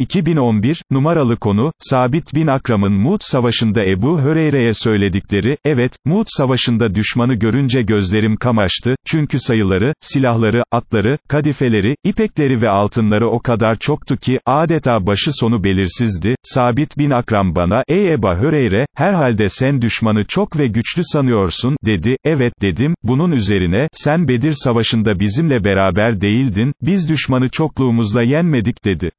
2011, numaralı konu, Sabit bin Akram'ın Mut Savaşı'nda Ebu Höreyre'ye söyledikleri, evet, Mut Savaşı'nda düşmanı görünce gözlerim kamaştı, çünkü sayıları, silahları, atları, kadifeleri, ipekleri ve altınları o kadar çoktu ki, adeta başı sonu belirsizdi, Sabit bin Akram bana, ey Ebu Höreyre, herhalde sen düşmanı çok ve güçlü sanıyorsun, dedi, evet dedim, bunun üzerine, sen Bedir Savaşı'nda bizimle beraber değildin, biz düşmanı çokluğumuzla yenmedik dedi.